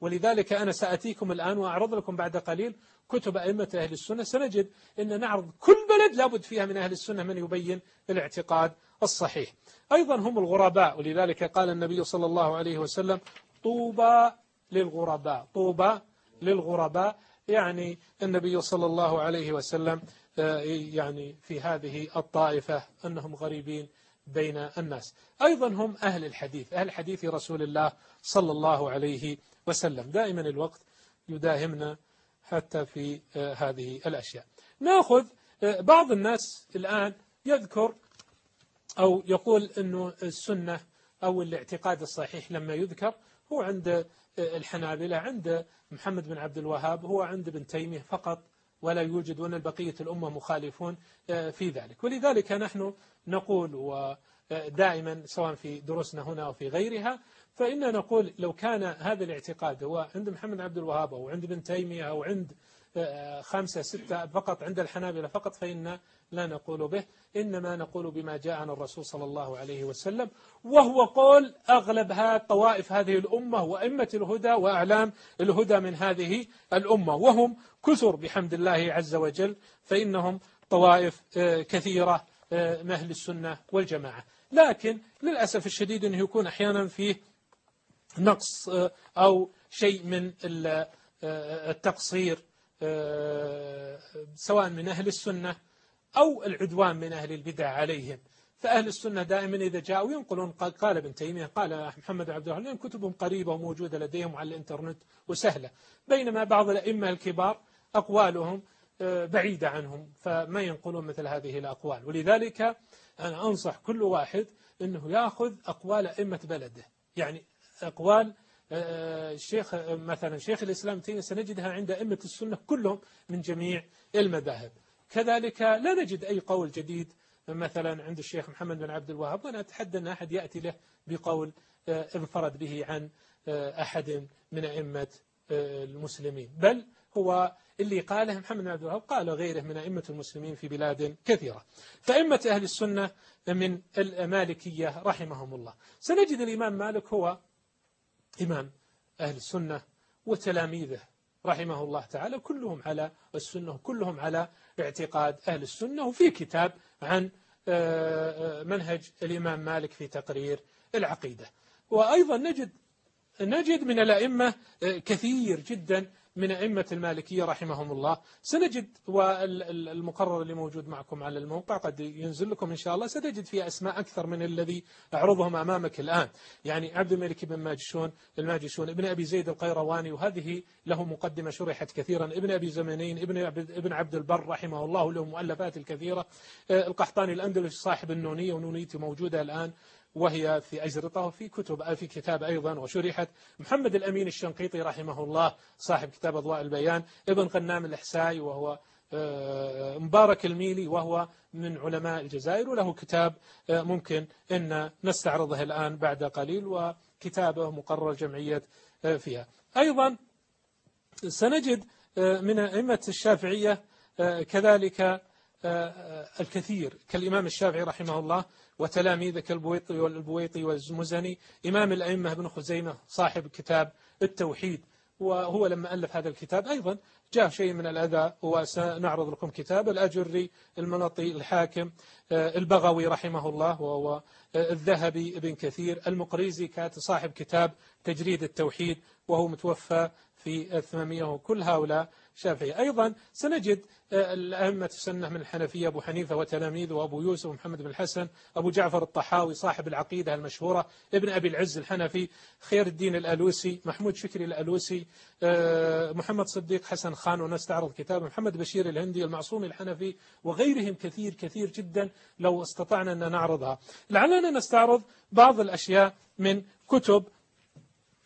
ولذلك أنا سأتيكم الآن وأعرض لكم بعد قليل كتب أئمة أهل السنة. سنجد أن نعرض كل بلد لابد فيها من أهل السنة من يبين الاعتقاد الصحيح. أيضا هم الغرباء ولذلك قال النبي صلى الله عليه وسلم طوبى للغرباء طوبى للغرباء. يعني النبي صلى الله عليه وسلم آه، يعني في هذه الطائفة أنهم غريبين بين الناس. أيضا هم أهل الحديث أهل حديث رسول الله صلى الله عليه وسلم. دائما الوقت يداهمنا حتى في آه، هذه الأشياء. نأخذ آه، بعض الناس الآن يذكر أو يقول أنه السنة أو الاعتقاد الصحيح لما يذكر هو عند الحنابلة عند محمد بن عبد الوهاب هو عند ابن تيمية فقط ولا يوجد وأن بقية الأمة مخالفون آه، في ذلك. ولذلك نحن نقول ودائما سواء في دروسنا هنا أو في غيرها فإن نقول لو كان هذا الاعتقاد هو عند محمد عبد الوهاب أو عند ابن تيمية أو عند خمسة ستة فقط عند الحنابلة فقط فإن لا نقول به. إنما نقول بما جاء عن الرسول صلى الله عليه وسلم وهو قول أغلب طوائف هذه الأمة وأئمة الهدى وأعلام الهدى من هذه الأمة وهم كثر بحمد الله عز وجل فإنهم طوائف آه، كثيرة آه، من أهل السنة والجماعة. لكن للأسف الشديد أنه يكون أحيانا فيه نقص آه، أو شيء من التقصير سواء من أهل السنة أو العدوان من أهل البدع عليهم. فأهل السنة دائما إذا جاءوا ينقلون قال ابن تيمية قال محمد عبد الوهاب كتبهم قريبة وموجودة لديهم على الإنترنت وسهلة. بينما بعض الأئمة الكبار أقوالهم آه، بعيدة عنهم فما ينقلون مثل هذه الأقوال. ولذلك أنا أنصح كل واحد أنه يأخذ أقوال أئمة بلده. يعني أقوال الشيخ مثلا شيخ الإسلام تيمية سنجدها عند أئمة السنة كلهم من جميع المذاهب. كذلك لا نجد أي قول جديد مثلا عند الشيخ محمد بن عبد الوهاب وأنا أتحدى أن أحد يأتي له بقول آه، انفرد به عن آه، أحد من أئمة آه، المسلمين. بل هو اللي قاله محمد بن عبد الوهاب قال غيره من أئمة المسلمين في بلاد كثيرة. فأئمة أهل السنة من المالكية رحمهم الله. سنجد الإمام مالك هو إمام أهل السنة وتلاميذه رحمه الله تعالى كلهم على السنة كلهم على اعتقاد أهل السنة. وفي كتاب عن آه، آه، منهج الإمام مالك في تقرير العقيدة. وأيضا نجد نجد من الأئمة آه، كثير جدا من أئمة المالكية رحمهم الله. سنجد والمقرر اللي موجود معكم على الموقع قد ينزل لكم إن شاء الله. ستجد فيه أسماء أكثر من الذي أعرضهم أمامك الآن. يعني عبد الملك بن ماجشون الماجشون ابن أبي زيد القيرواني وهذه له مقدمة شرحت كثيرا. ابن أبي زمنين ابن ابن عبد البر رحمه الله له مؤلفات الكثيرة. آه، القحطاني الأندلسي صاحب النونية ونونيته موجودة الآن. وهي في أجرطة وفي كتب في كتاب أيضا وشرحت محمد الأمين الشنقيطي رحمه الله صاحب كتاب أضواء البيان ابن قنام الإحسائي وهو آه، مبارك الميلي وهو من علماء الجزائر وله كتاب آه، ممكن أن نستعرضه الآن بعد قليل وكتابه مقرر جمعية آه، فيها. أيضا سنجد من أئمة الشافعية كذلك الكثير. كالإمام الشافعي رحمه الله وتلاميذه كالبويطي والبويطي والمزني إمام الأئمة ابن خزيمة صاحب كتاب التوحيد وهو لما ألف هذا الكتاب أيضا جاء شيء من الأذى وسنعرض لكم كتاب الأجري المنطي الحاكم آه، البغوي رحمه الله وهو آه، الذهبي ابن كثير المقريزي كاتب صاحب كتاب تجريد التوحيد وهو متوفى في 800 وكل هؤلاء شافعي أيضا سنجد آه، الأئمة السنة من الحنفية أبو حنيفة وتلاميذه وأبو يوسف ومحمد بن الحسن أبو جعفر الطحاوي صاحب العقيدة المشهورة ابن أبي العز الحنفي خير الدين الألوسي محمود شكري الألوسي آه، محمد صديق حسن خان ونستعرض كتاب محمد بشير الهندي المعصومي الحنفي وغيرهم كثير كثير جدا لو استطعنا أن نعرضها. لعلنا نستعرض بعض الأشياء من كتب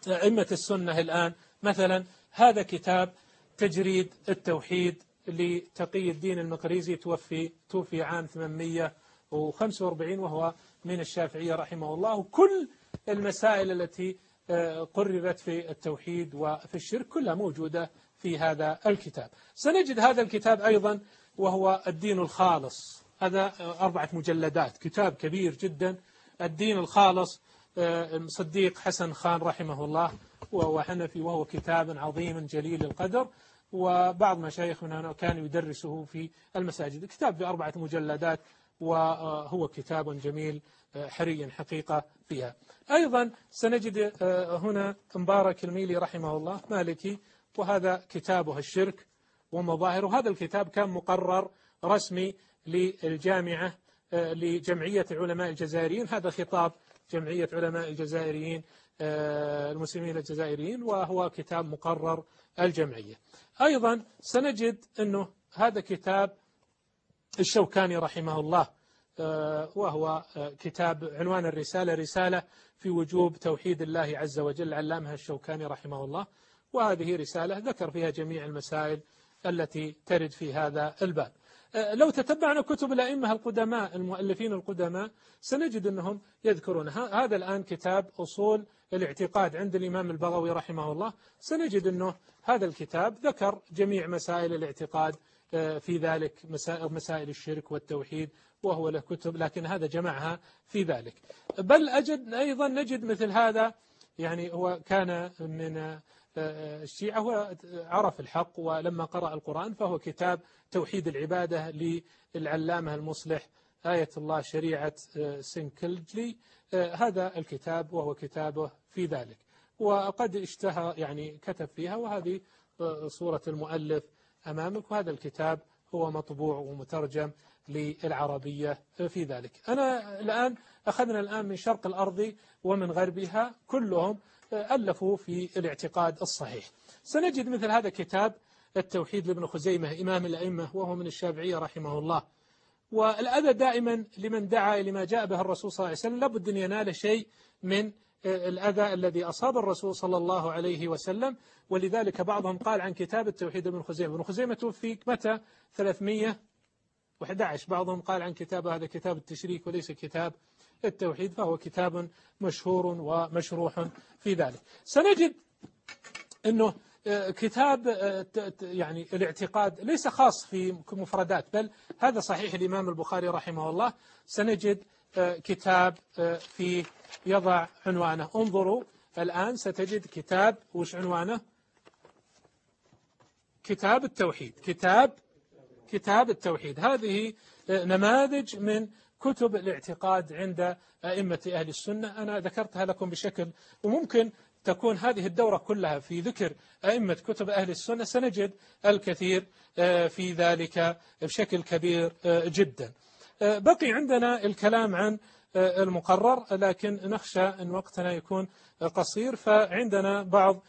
أئمة السنة الآن مثلا هذا كتاب تجريد التوحيد لتقي الدين المقريزي توفي توفي عام 845 وهو من الشافعية رحمه الله. وكل المسائل التي قررت في التوحيد وفي الشرك كلها موجودة في هذا الكتاب. سنجد هذا الكتاب أيضا وهو الدين الخالص. هذا أربعة مجلدات. كتاب كبير جدا. الدين الخالص صديق حسن خان رحمه الله. وهو حنفي وهو كتاب عظيم جليل القدر. وبعض مشايخنا كانوا يدرسه في المساجد. كتاب بأربعة مجلدات وهو كتاب جميل حري حقيقة فيها. أيضا سنجد هنا مبارك الميلي رحمه الله مالكي وهذا كتابه الشرك ومظاهر وهذا الكتاب كان مقرر رسمي للجامعة لجمعية علماء الجزائريين. هذا خطاب جمعية علماء الجزائريين المسلمين الجزائريين وهو كتاب مقرر الجمعية. أيضا سنجد أنه هذا كتاب الشوكاني رحمه الله آه، وهو آه، كتاب عنوان الرسالة رسالة في وجوب توحيد الله عز وجل علامها الشوكاني رحمه الله. وهذه رسالة ذكر فيها جميع المسائل التي ترد في هذا الباب. آه، لو تتبعنا كتب الأئمة القدماء المؤلفين القدماء سنجد أنهم يذكرون. هذا الآن كتاب أصول الاعتقاد عند الإمام البغوي رحمه الله. سنجد أنه هذا الكتاب ذكر جميع مسائل الاعتقاد آه، في ذلك مسائل الشرك والتوحيد وهو له كتب لكن هذا جمعها في ذلك. بل أجد أيضا نجد مثل هذا يعني هو كان من الشيعة هو عرف الحق ولما قرأ القرآن فهو كتاب توحيد العبادة للعلامة المصلح آية الله شريعة آه، سنكلجلي هذا الكتاب وهو كتابه في ذلك. وقد اشتهى يعني كتب فيها وهذه صورة المؤلف أمامك. وهذا الكتاب هو مطبوع ومترجم للعربية في ذلك. أنا الآن أخذنا الآن من شرق الأرض ومن غربها كلهم ألفوا في الاعتقاد الصحيح. سنجد مثل هذا كتاب التوحيد لابن خزيمة إمام الأئمة وهو من الشافعية رحمه الله. والأذى دائما لمن دعا لما جاء به الرسول صلى الله عليه وسلم لابد أن ينال شيء من الأذى الذي أصاب الرسول صلى الله عليه وسلم. ولذلك بعضهم قال عن كتاب التوحيد ابن خزيمة. ابن خزيمة توفي متى؟ 311 بعضهم قال عن كتاب هذا كتاب التشريك وليس كتاب التوحيد فهو كتاب مشهور ومشروح في ذلك. سنجد أنه آه، كتاب آه، يعني الاعتقاد ليس خاص في مفردات بل هذا صحيح الإمام البخاري رحمه الله. سنجد آه، كتاب في يضع عنوانه. انظروا الآن ستجد كتاب وش عنوانه؟ كتاب التوحيد. كتاب كتاب التوحيد. هذه نماذج من كتب الاعتقاد عند أئمة أهل السنة. أنا ذكرتها لكم بشكل وممكن تكون هذه الدورة كلها في ذكر أئمة كتب أهل السنة. سنجد الكثير آه، في ذلك بشكل كبير آه، جدا. آه، بقي عندنا الكلام عن المقرر لكن نخشى أن وقتنا يكون قصير. فعندنا بعض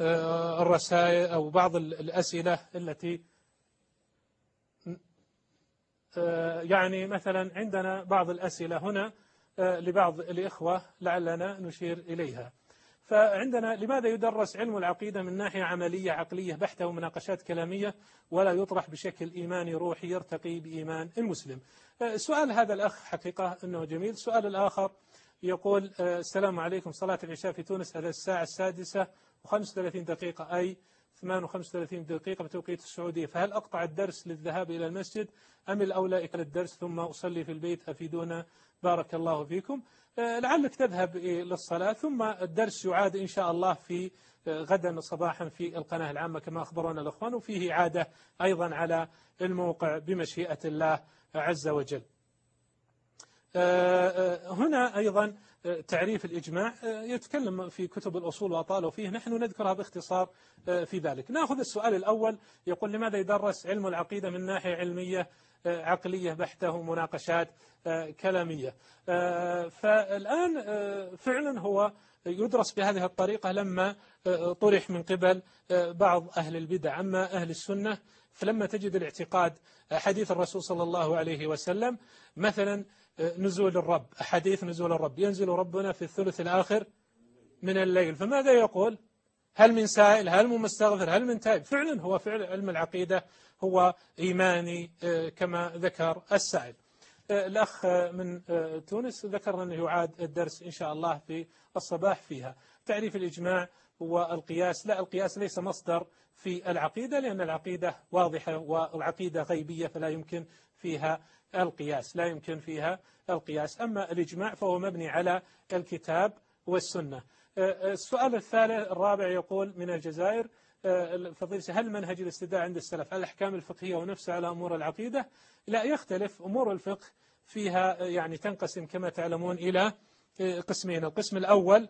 الرسائل أو بعض الأسئلة التي يعني مثلا عندنا بعض الأسئلة هنا لبعض الإخوة لعلنا نشير إليها. فعندنا لماذا يدرس علم العقيدة من ناحية عملية عقلية بحتة ومناقشات كلامية ولا يطرح بشكل إيماني روحي يرتقي بإيمان المسلم؟ سؤال هذا الأخ حقيقة أنه جميل. السؤال الآخر يقول السلام عليكم. صلاة العشاء في تونس على الساعة السادسة و35 دقيقة أي 38 دقيقة بتوقيت السعودية. فهل أقطع الدرس للذهاب إلى المسجد؟ أم الأولى إكل الدرس؟ ثم أصلي في البيت أفيدونا. بارك الله فيكم. آه، لعلك تذهب للصلاة ثم الدرس يعاد إن شاء الله في آه، غدا صباحا في القناة العامة كما أخبرنا الأخوان وفيه عادة أيضا على الموقع بمشيئة الله عز وجل. آه، هنا أيضا تعريف الإجماع يتكلم في كتب الأصول وأطاله فيه. نحن نذكرها باختصار في ذلك. نأخذ السؤال الأول يقول لماذا يدرس علم العقيدة من ناحية علمية عقلية بحتة ومناقشات آه، كلامية؟ آه، فالآن آه، فعلا هو يدرس بهذه الطريقة لما طرح من قبل بعض أهل البدع. أما أهل السنة فلما تجد الاعتقاد حديث الرسول صلى الله عليه وسلم مثلا نزول الرب أحاديث نزول الرب. ينزل ربنا في الثلث الآخر من الليل. فماذا يقول؟ هل من سائل؟ هل من مستغفر؟ هل من تائب؟ فعلا هو فعل علم العقيدة هو إيماني كما ذكر السائل. الأخ من تونس ذكر أنه يعاد الدرس إن شاء الله في الصباح فيها. تعريف الإجماع والقياس لا القياس ليس مصدر في العقيدة لأن العقيدة واضحة والعقيدة غيبية فلا يمكن فيها القياس لا يمكن فيها القياس. أما الإجماع فهو مبني على الكتاب والسنة. السؤال الثالث الرابع يقول من الجزائر فضيلة هل منهج الاستداء عند السلف؟ الأحكام الفقهية ونفسها على أمور العقيدة؟ لا يختلف. أمور الفقه فيها يعني تنقسم كما تعلمون إلى قسمين. القسم الأول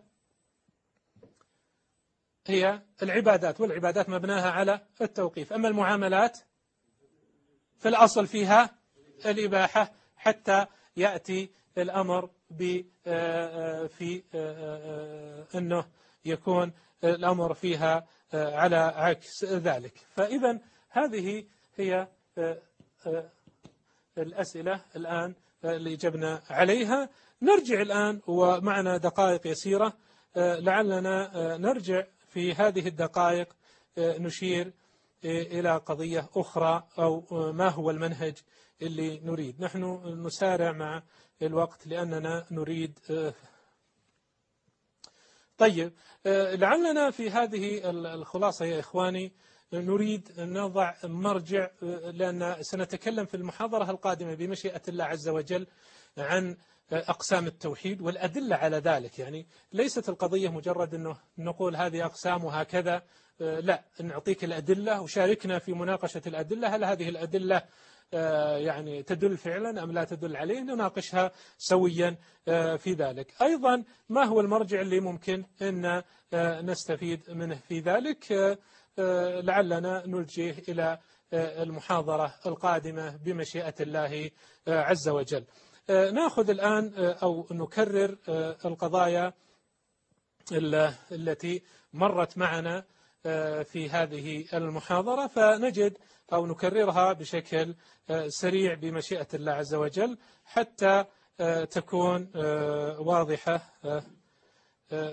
هي العبادات والعبادات مبناها على التوقيف. أما المعاملات في الأصل فيها الإباحة حتى يأتي الأمر في أنه يكون الأمر فيها على عكس ذلك. فإذا هذه هي الأسئلة الآن اللي جبنا عليها. نرجع الآن ومعنا دقائق يسيرة لعلنا نرجع في هذه الدقائق نشير إلى قضية أخرى أو ما هو المنهج اللي نريد. نحن نسارع مع الوقت لأننا نريد طيب لعلنا في هذه الخلاصة يا إخواني نريد أن نضع مرجع لأن سنتكلم في المحاضرة القادمة بمشيئة الله عز وجل عن أقسام التوحيد والأدلة على ذلك. يعني ليست القضية مجرد أنه نقول هذه أقسام وهكذا لا نعطيك الأدلة وشاركنا في مناقشة الأدلة هل هذه الأدلة يعني تدل فعلا أم لا تدل عليه نناقشها سويا في ذلك. أيضا ما هو المرجع اللي ممكن أن نستفيد منه في ذلك؟ لعلنا نلجيه إلى المحاضرة القادمة بمشيئة الله عز وجل. نأخذ الآن أو نكرر القضايا التي مرت معنا في هذه المحاضرة فنجد أو نكررها بشكل سريع بمشيئة الله عز وجل حتى تكون واضحة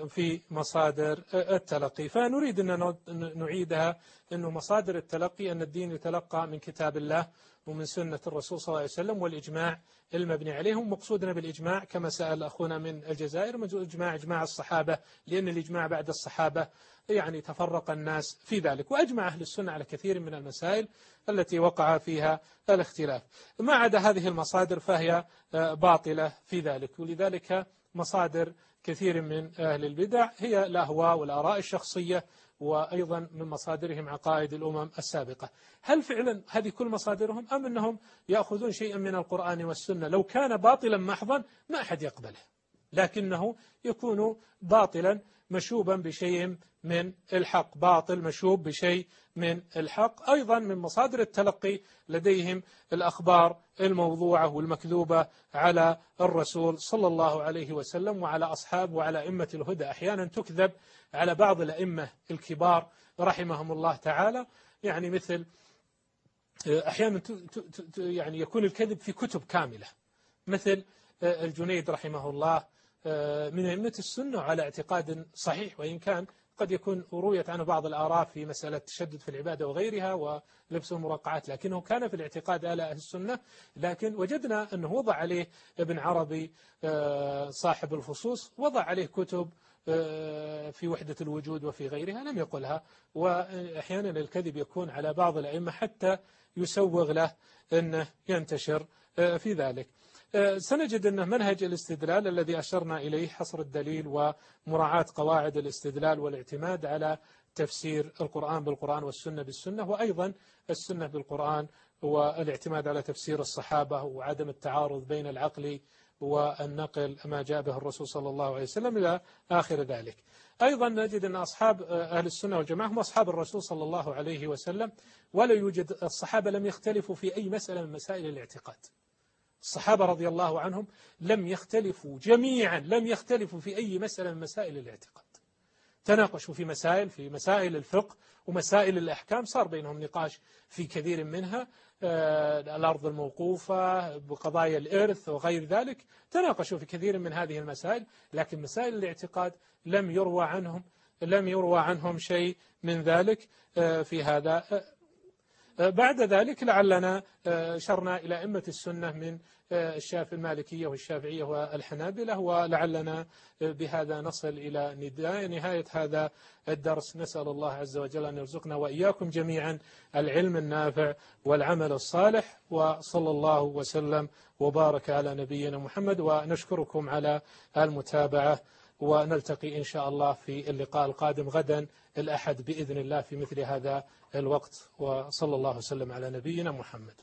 في مصادر التلقي. فنريد أن نعيدها أنه مصادر التلقي أن الدين يتلقى من كتاب الله ومن سنة الرسول صلى الله عليه وسلم والإجماع المبني عليهم مقصودنا بالإجماع كما سأل أخونا من الجزائر إجماع إجماع الصحابة لأن الإجماع بعد الصحابة يعني تفرق الناس في ذلك وأجمع أهل السنة على كثير من المسائل التي وقع فيها الاختلاف. ما عدا هذه المصادر فهي باطلة في ذلك ولذلك مصادر كثير من أهل البدع هي الأهواء والآراء الشخصية وأيضا من مصادرهم عقائد الأمم السابقة. هل فعلا هذه كل مصادرهم أم أنهم يأخذون شيئا من القرآن والسنة؟ لو كان باطلا محضا ما أحد يقبله لكنه يكون باطلا مشوبا بشيء من الحق باطل مشوب بشيء من الحق. أيضا من مصادر التلقي لديهم الأخبار الموضوعة والمكذوبة على الرسول صلى الله عليه وسلم وعلى أصحاب وعلى أئمة الهدى. أحيانا تكذب على بعض الأئمة الكبار رحمهم الله تعالى. يعني مثل أحيانا يعني يكون الكذب في كتب كاملة. مثل الجنيد رحمه الله من أئمة السنة على اعتقاد صحيح وإن كان قد يكون رويت عنه بعض الآراء في مسألة التشدد في العبادة وغيرها ولبس المرقعات لكنه كان في الاعتقاد آل أهل السنة. لكن وجدنا أنه وضع عليه ابن عربي صاحب الفصوص وضع عليه كتب في وحدة الوجود وفي غيرها لم يقلها. وأحيانا الكذب يكون على بعض الأئمة حتى يسوغ له أنه ينتشر في ذلك. سنجد أن منهج الاستدلال الذي أشرنا إليه حصر الدليل ومراعاة قواعد الاستدلال والاعتماد على تفسير القرآن بالقرآن والسنة بالسنة وأيضا السنة بالقرآن والاعتماد على تفسير الصحابة وعدم التعارض بين العقل والنقل ما جاء به الرسول صلى الله عليه وسلم إلى آخر ذلك. أيضا نجد أن أصحاب أهل السنة والجماعة هم أصحاب الرسول صلى الله عليه وسلم ولا يوجد الصحابة لم يختلفوا في أي مسألة من مسائل الاعتقاد. الصحابة رضي الله عنهم لم يختلفوا جميعا لم يختلفوا في أي مسألة من مسائل الاعتقاد. تناقشوا في مسائل في مسائل الفقه ومسائل الأحكام صار بينهم نقاش في كثير منها الأرض الموقوفة بقضايا الإرث وغير ذلك. تناقشوا في كثير من هذه المسائل لكن مسائل الاعتقاد لم يروى عنهم لم يروى عنهم شيء من ذلك في هذا بعد ذلك لعلنا شرنا إلى أئمة السنة من الشافعي المالكية والشافعية والحنابلة ولعلنا بهذا نصل إلى نهاية هذا الدرس. نسأل الله عز وجل أن يرزقنا وإياكم جميعا العلم النافع والعمل الصالح وصلى الله وسلم وبارك على نبينا محمد ونشكركم على المتابعة. ونلتقي إن شاء الله في اللقاء القادم غدا الأحد بإذن الله في مثل هذا الوقت. وصلى الله وسلم على نبينا محمد.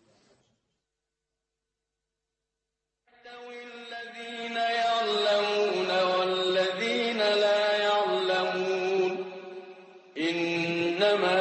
الذين يعلمون والذين لا يعلمون إنما